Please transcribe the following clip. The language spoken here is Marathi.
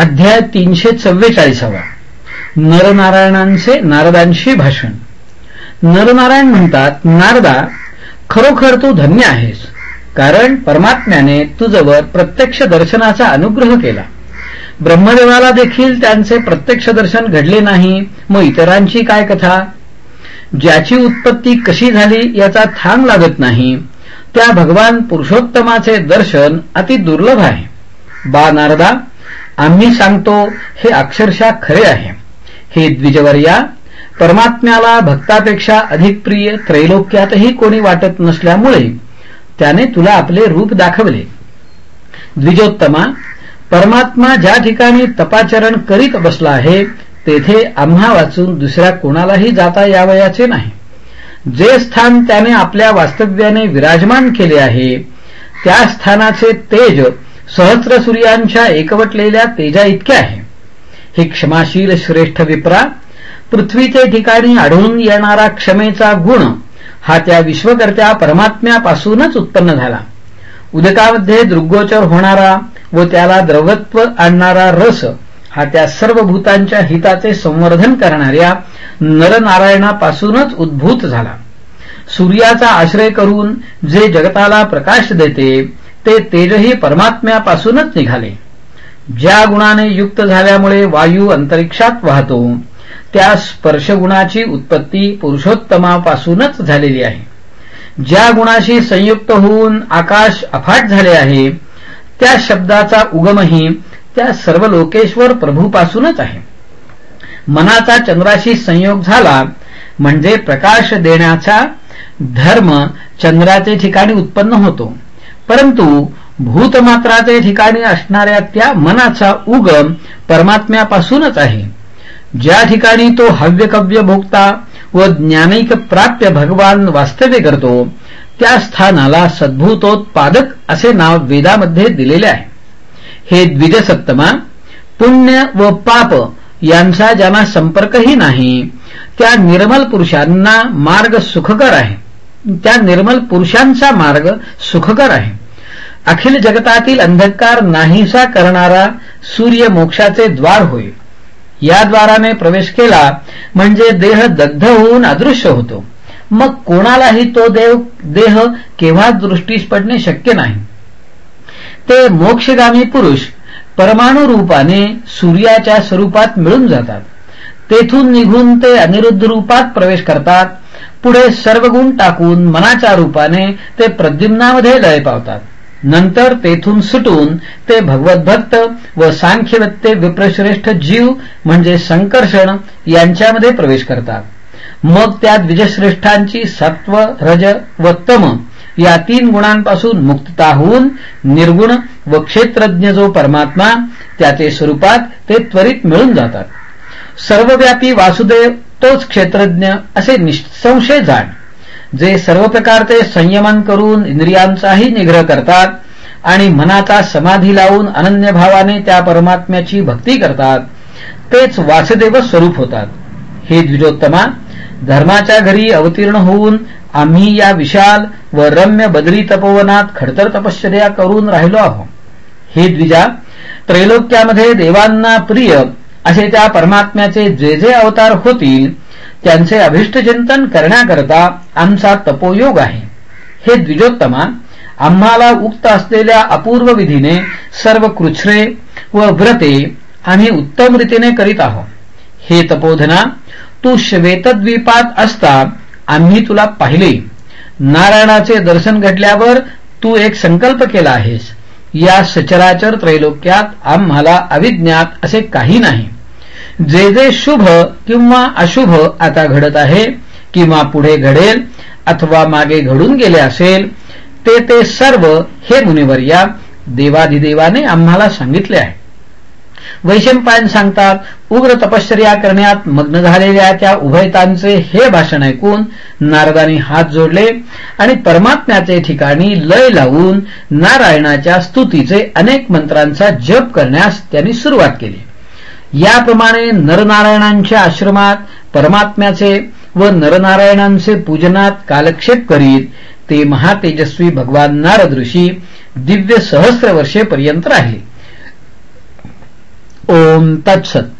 अध्याय तीनशे चव्वेचाळीसावा. नरनारायणांचे नारदांशी भाषण. नरनारायण म्हणतात नारदा खरोखर तू धन्य आहेस कारण परमात्म्याने तुझवर प्रत्यक्ष दर्शनाचा अनुग्रह केला. ब्रह्मदेवाला देखील त्यांचे प्रत्यक्ष दर्शन घडले नाही मग इतरांची काय कथा? ज्याची उत्पत्ती कशी झाली याचा थांग लागत नाही. त्या भगवान पुरुषोत्तमाचे दर्शन अति दुर्लभ आहे. बा. नारदा आम्ही सांगतो हे अक्षरशः खरे आहे. हे द्विजवर्या परमात्म्याला भक्तापेक्षा अधिक प्रिय त्रैलोक्यातही कोणी वाटत नसल्यामुळे त्याने तुला आपले रूप दाखवले. द्विजोत्तमा परमात्मा ज्या ठिकाणी तपाचरण करीत बसला आहे तेथे आम्हा वाचून दुसऱ्या कोणालाही जाता यावयाचे नाही. जे स्थान त्याने आपल्या वास्तव्याने विराजमान केले आहे त्या स्थानाचे तेज सहस्र सूर्यांच्या एकवटलेल्या तेजा इतके आहे. हे क्षमाशील श्रेष्ठ विप्रा पृथ्वीचे ठिकाणी आढळून येणारा क्षमेचा गुण हा त्या विश्वकर्त्या परमात्म्यापासूनच उत्पन्न झाला. उदकामध्ये दृग्गोचर होणारा व त्याला द्रवत्व आणणारा रस हा त्या सर्व भूतांच्या हिताचे संवर्धन करणाऱ्या नरनारायणापासूनच उद्भूत झाला. सूर्याचा आश्रय करून जे जगताला प्रकाश देते ते तेजही परमात्म्यापासूनच निघाले. ज्या गुणाने युक्त झाल्यामुळे वायू अंतरिक्षात वाहतो त्या स्पर्शगुणाची उत्पत्ती पुरुषोत्तमापासूनच झालेली आहे. ज्या गुणाशी संयुक्त होऊन आकाश अफाट झाले आहे त्या शब्दाचा उगमही त्या सर्व लोकेश्वर प्रभूपासूनच आहे. मनाचा चंद्राशी संयोग झाला म्हणजे प्रकाश देण्याचा धर्म चंद्राचे ठिकाणी उत्पन्न होतो. परंतु भूतमात्राचे ठिकाणी असणाऱ्या त्या मनाचा उगम परमात्म्यापासूनच आहे. ज्या ठिकाणी तो हव्यकव्य भोगता व ज्ञानिक प्राप्य भगवान वास्तव्य करतो त्या स्थानाला सद्भूतोत्पादक असे नाव वेदामध्ये दिलेले आहे. हे द्विजसप्तमा पुण्य व पाप यांचा ज्यांना संपर्कही नाही त्या निर्मल पुरुषांना मार्ग सुखकर आहे. त्या निर्मल पुरुषांचा मार्ग सुखकर आहे. अखिल जगतातील अंधकार नाहीसा करणारा सूर्य मोक्षाचे द्वार होय या द्वाराने प्रवेश केला म्हणजे देह दग्ध होऊन अदृश्य होतो. मग कोणालाही तो देव देह केव्हा दृष्टीस पडणे शक्य नाही. ते मोक्षगामी पुरुष परमाणु रूपाने सूर्याच्या स्वरूपात मिळून जातात. तेथून निघून ते अनिरुद्ध रूपात प्रवेश करतात. पुढे सर्व गुण टाकून मनाच्या रूपाने ते प्रद्युम्नामध्ये लय पावतात. नंतर तेथून सुटून ते भगवतभक्त व सांख्यवत्ते विप्रश्रेष्ठ जीव म्हणजे संकर्षण यांच्यामध्ये प्रवेश करतात. मग त्या द्विजश्रेष्ठांची सत्व रज व तम या तीन गुणांपासून मुक्तता होऊन निर्गुण व क्षेत्रज्ञ जो परमात्मा त्याचे स्वरूपात ते त्वरित मिळून जातात. सर्वव्यापी वासुदेव तोच क्षेत्रज्ञ असे निसंशय जाण. जे सर्व प्रकारचे संयमन करून इंद्रियांचाही निग्रह करतात आणि मनाचा समाधी लावून अनन्य भावाने त्या परमात्म्याची भक्ती करतात तेच वासुदेव स्वरूप होतात. हे द्विजोत्तमा धर्माच्या घरी अवतीर्ण होऊन आम्ही या विशाल व रम्य बदरी तपोवनात खडतर तपश्चर्या करून राहिलो आहोत. हे द्विजा त्रैलोक्यामध्ये देवांना प्रिय असे त्या परमात्म्याचे जे जे अवतार होतील त्यांचे अभिष्टचिंतन करण्याकरता आमचा तपोयोग आहे. हे द्विजोत्तमा आम्हाला उक्त असलेल्या अपूर्व विधीने सर्व कृच्छ्रे व व्रते आम्ही उत्तम रीतीने करीत आहोत. हे तपोधना तू श्वेतद्वीपात असता आम्ही तुला पाहिले. नारायणाचे दर्शन घडल्यावर तू एक संकल्प केला आहेस. या सचराचर त्रैलोक्यात आम्हाला अविज्ञात असे काही नाही. जे जे शुभ किंवा अशुभ आता घडत आहे किंवा पुढे घडेल अथवा मागे घडून गेले असेल ते ते सर्व हे मुनिवर्या देवाधिदेवाने आम्हाला सांगितले आहे. वैशंपायन सांगतात उग्र तपश्चर्या करण्यात मग्न झालेल्या त्या उभयतांचे हे भाषण ऐकून नारदानी हात जोडले आणि परमात्म्याचे ठिकाणी लय लावून नारायणाच्या स्तुतीचे अनेक मंत्रांचा जप करण्यास त्यांनी सुरुवात केली. याप्रमाणे नरनारायणांच्या आश्रमात परमात्म्याचे व नरनारायणांचे पूजनात कालक्षेप करीत ते महातेजस्वी भगवान नारद ऋषी दिव्य सहस्त्र वर्षेपर्यंत राहिले. ओम तत्सत।